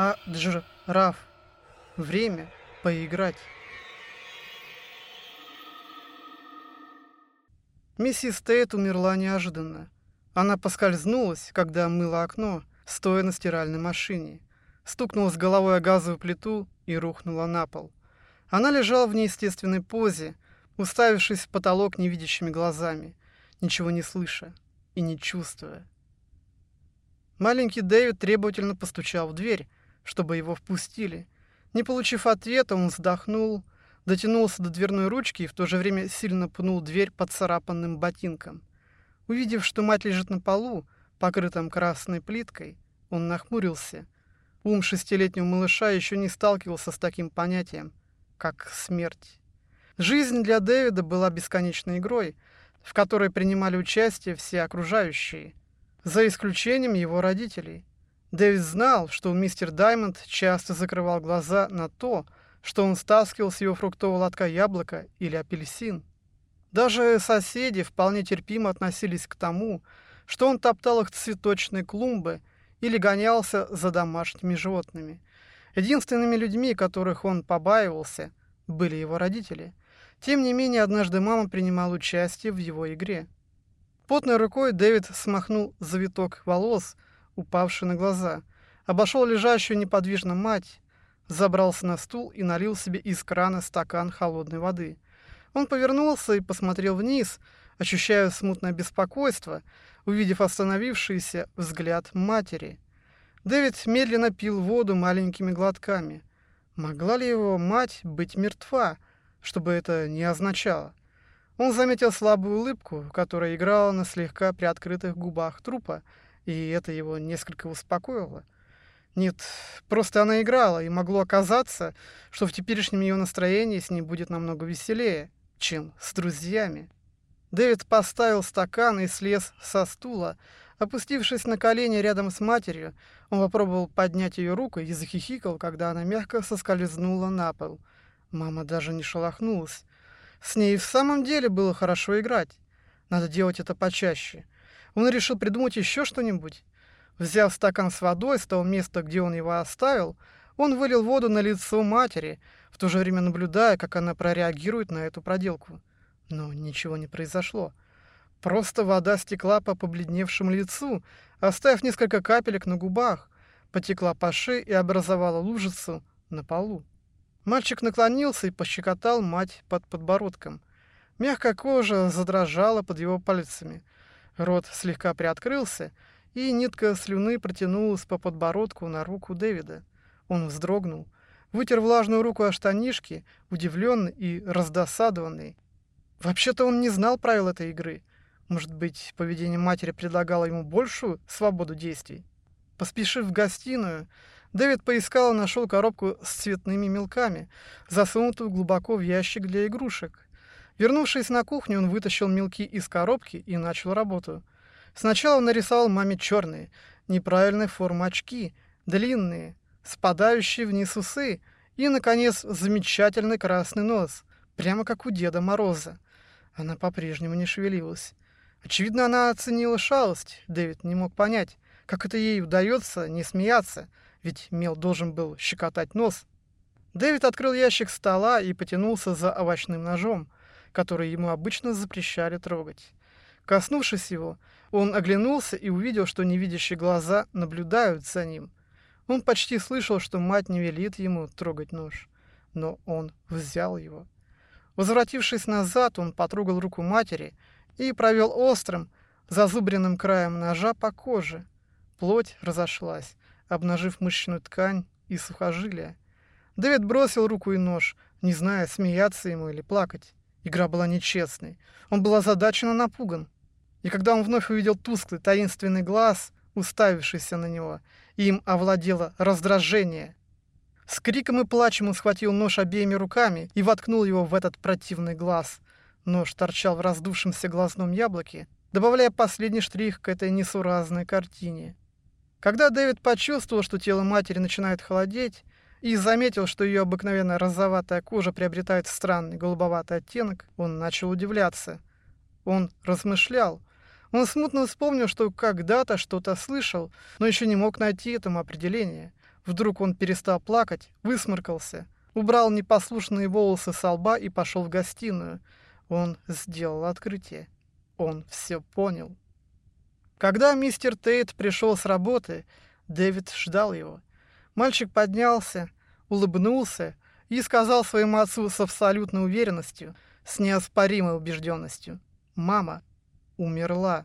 Аджраф. Время поиграть. Миссис Тейт умерла неожиданно. Она поскользнулась, когда мыла окно, стоя на стиральной машине. Стукнулась головой о газовую плиту и рухнула на пол. Она лежала в неестественной позе, уставившись в потолок невидящими глазами, ничего не слыша и не чувствуя. Маленький Дэвид требовательно постучал в дверь, чтобы его впустили. Не получив ответа, он вздохнул, дотянулся до дверной ручки и в то же время сильно пнул дверь под царапанным ботинком. Увидев, что мать лежит на полу, покрытом красной плиткой, он нахмурился. Ум шестилетнего малыша еще не сталкивался с таким понятием, как смерть. Жизнь для Дэвида была бесконечной игрой, в которой принимали участие все окружающие, за исключением его родителей. Дэвид знал, что мистер Даймонд часто закрывал глаза на то, что он стаскивал с его фруктового лотка яблоко или апельсин. Даже соседи вполне терпимо относились к тому, что он топтал их цветочные клумбы или гонялся за домашними животными. Единственными людьми, которых он побаивался, были его родители. Тем не менее, однажды мама принимала участие в его игре. Потной рукой Дэвид смахнул завиток волос, упавший на глаза, обошел лежащую неподвижно мать, забрался на стул и налил себе из крана стакан холодной воды. Он повернулся и посмотрел вниз, ощущая смутное беспокойство, увидев остановившийся взгляд матери. Дэвид медленно пил воду маленькими глотками. Могла ли его мать быть мертва, чтобы это не означало? Он заметил слабую улыбку, которая играла на слегка приоткрытых губах трупа, и это его несколько успокоило. Нет, просто она играла, и могло оказаться, что в теперешнем ее настроении с ней будет намного веселее, чем с друзьями. Дэвид поставил стакан и слез со стула. Опустившись на колени рядом с матерью, он попробовал поднять ее руку и захихикал, когда она мягко соскользнула на пол. Мама даже не шелохнулась. С ней в самом деле было хорошо играть. Надо делать это почаще. Он решил придумать еще что-нибудь. Взяв стакан с водой с того места, где он его оставил, он вылил воду на лицо матери, в то же время наблюдая, как она прореагирует на эту проделку. Но ничего не произошло. Просто вода стекла по побледневшему лицу, оставив несколько капелек на губах, потекла по шее и образовала лужицу на полу. Мальчик наклонился и пощекотал мать под подбородком. Мягкая кожа задрожала под его пальцами. Рот слегка приоткрылся, и нитка слюны протянулась по подбородку на руку Дэвида. Он вздрогнул, вытер влажную руку о штанишки, удивленный и раздосадованный. Вообще-то он не знал правил этой игры. Может быть, поведение матери предлагало ему большую свободу действий? Поспешив в гостиную, Дэвид поискал и нашел коробку с цветными мелками, засунутую глубоко в ящик для игрушек. Вернувшись на кухню, он вытащил мелки из коробки и начал работу. Сначала он нарисовал маме черные, неправильной формы очки, длинные, спадающие вниз усы и, наконец, замечательный красный нос, прямо как у Деда Мороза. Она по-прежнему не шевелилась. Очевидно, она оценила шалость. Дэвид не мог понять, как это ей удается не смеяться – ведь Мел должен был щекотать нос. Дэвид открыл ящик стола и потянулся за овощным ножом, который ему обычно запрещали трогать. Коснувшись его, он оглянулся и увидел, что невидящие глаза наблюдают за ним. Он почти слышал, что мать не велит ему трогать нож, но он взял его. Возвратившись назад, он потрогал руку матери и провел острым, зазубренным краем ножа по коже. Плоть разошлась, обнажив мышечную ткань и сухожилия. Дэвид бросил руку и нож, не зная, смеяться ему или плакать. Игра была нечестной. Он был озадачен и напуган. И когда он вновь увидел тусклый, таинственный глаз, уставившийся на него, им овладело раздражение. С криком и плачем он схватил нож обеими руками и воткнул его в этот противный глаз. Нож торчал в раздувшемся глазном яблоке, добавляя последний штрих к этой несуразной картине. Когда Дэвид почувствовал, что тело матери начинает холодеть, и заметил, что ее обыкновенная розоватая кожа приобретает странный голубоватый оттенок, он начал удивляться. Он размышлял. Он смутно вспомнил, что когда-то что-то слышал, но еще не мог найти этому определения. Вдруг он перестал плакать, высморкался, убрал непослушные волосы со лба и пошел в гостиную. Он сделал открытие. Он все понял. Когда мистер Тейт пришел с работы, Дэвид ждал его. Мальчик поднялся, улыбнулся и сказал своему отцу с абсолютной уверенностью, с неоспоримой убежденностью. «Мама умерла».